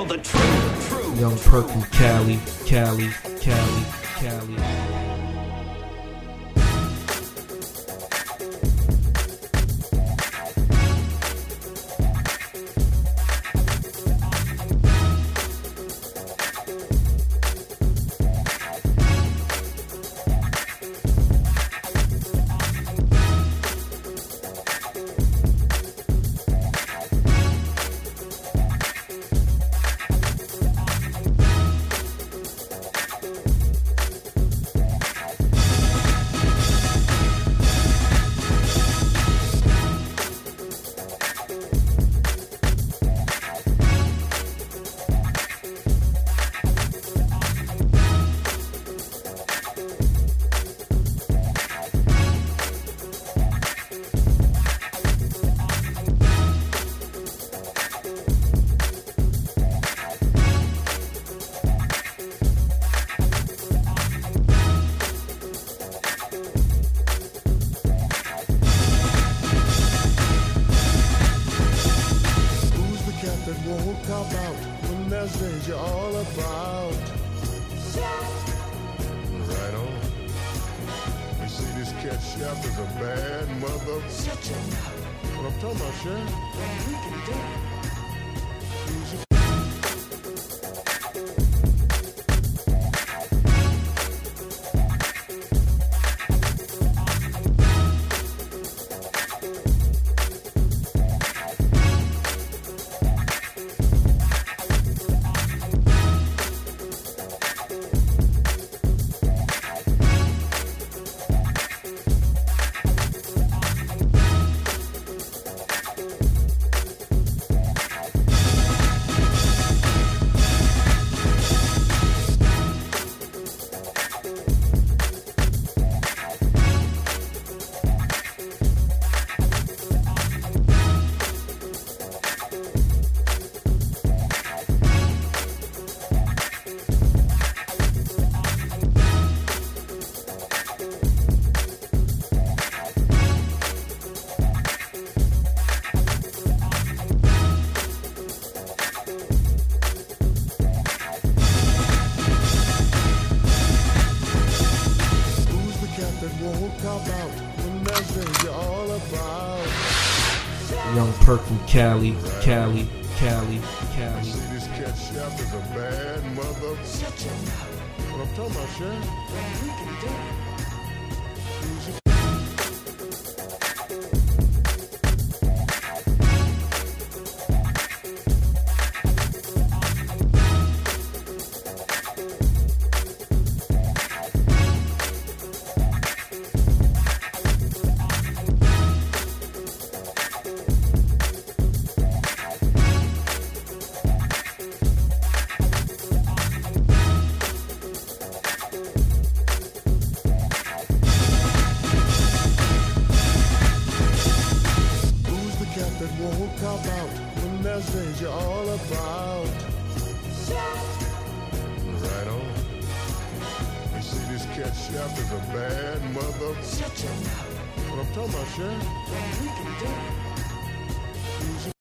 Young Perk from Cali, Cali, Cali, Cali. Danger all about? Right on. You see, this cat chef is a bad mother. Shut your mouth. What I'm talking about, Sharon? Yeah, we can do it. Young Perk from Cali, Cali, Cali, Cali. See, this cat chef is a bad mother. Shut your mouth. What I'm talking about, Sharon? Yeah, we can do it. Danger all about? Right on. You see, this cat chef is a bad mother. Shut your mouth. What I'm talking about, Sharon? Yeah, we can do it.